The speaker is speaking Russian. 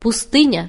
пустыня